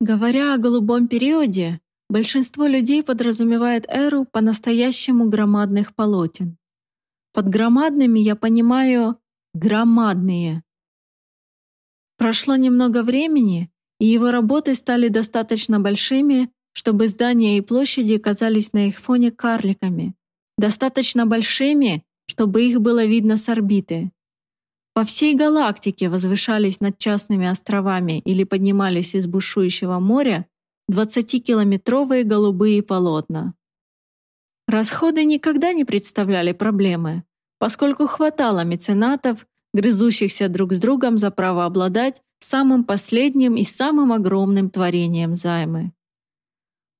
Говоря о голубом периоде, большинство людей подразумевает эру по-настоящему громадных полотен. Под громадными я понимаю громадные. Прошло немного времени, и его работы стали достаточно большими, чтобы здания и площади казались на их фоне карликами, достаточно большими, чтобы их было видно с орбиты. По всей галактике возвышались над частными островами или поднимались из бушующего моря 20-километровые голубые полотна. Расходы никогда не представляли проблемы, поскольку хватало меценатов, грызущихся друг с другом за право обладать самым последним и самым огромным творением займы.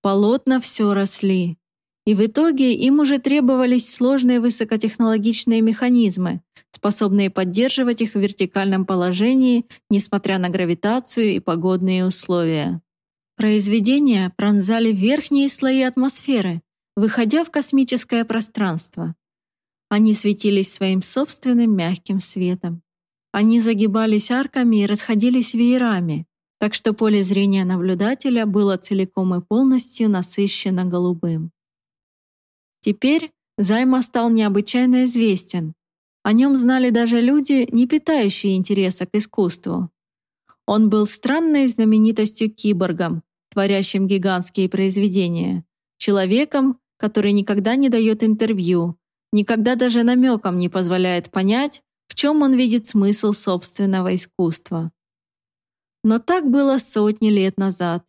Полотна все росли, и в итоге им уже требовались сложные высокотехнологичные механизмы, способные поддерживать их в вертикальном положении, несмотря на гравитацию и погодные условия. Произведения пронзали верхние слои атмосферы, выходя в космическое пространство. Они светились своим собственным мягким светом. Они загибались арками и расходились веерами, так что поле зрения наблюдателя было целиком и полностью насыщено голубым. Теперь Займа стал необычайно известен. О нем знали даже люди, не питающие интереса к искусству. Он был странной знаменитостью киборгом, творящим гигантские произведения, человеком, который никогда не дает интервью, никогда даже намеком не позволяет понять, в чем он видит смысл собственного искусства. Но так было сотни лет назад.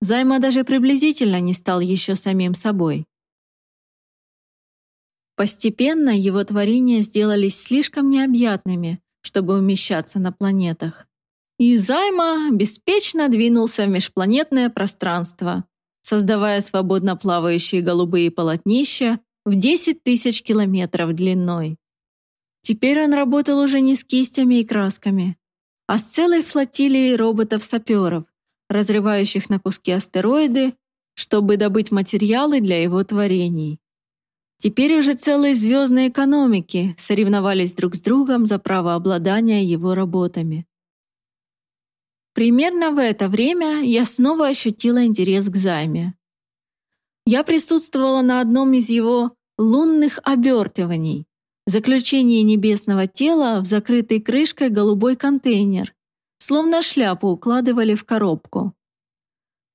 Займа даже приблизительно не стал еще самим собой. Постепенно его творения сделались слишком необъятными, чтобы умещаться на планетах. И Займа беспечно двинулся в межпланетное пространство, создавая свободно плавающие голубые полотнища в 10 тысяч километров длиной. Теперь он работал уже не с кистями и красками, а с целой флотилией роботов-саперов, разрывающих на куски астероиды, чтобы добыть материалы для его творений. Теперь уже целые звездные экономики соревновались друг с другом за право обладания его работами. Примерно в это время я снова ощутила интерес к займе. Я присутствовала на одном из его лунных обертываний, заключении небесного тела в закрытый крышкой голубой контейнер, словно шляпу укладывали в коробку.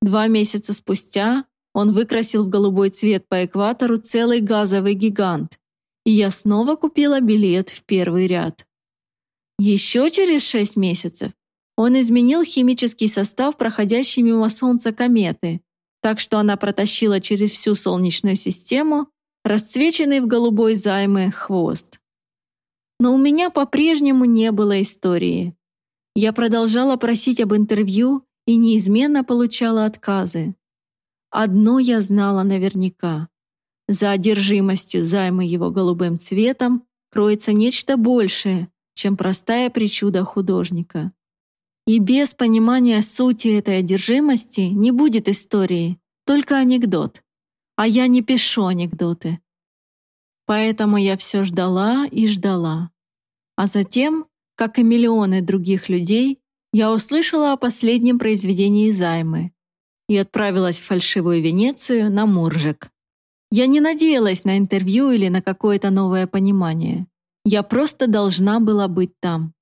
Два месяца спустя он выкрасил в голубой цвет по экватору целый газовый гигант, и я снова купила билет в первый ряд. Еще через шесть месяцев он изменил химический состав проходящей мимо Солнца кометы, так что она протащила через всю Солнечную систему расцвеченный в голубой займы хвост. Но у меня по-прежнему не было истории. Я продолжала просить об интервью и неизменно получала отказы. Одно я знала наверняка. За одержимостью займы его голубым цветом кроется нечто большее, чем простая причуда художника. И без понимания сути этой одержимости не будет истории, только анекдот. А я не пишу анекдоты. Поэтому я все ждала и ждала. А затем, как и миллионы других людей, я услышала о последнем произведении Займы и отправилась в фальшивую Венецию на Муржик. Я не надеялась на интервью или на какое-то новое понимание. Я просто должна была быть там.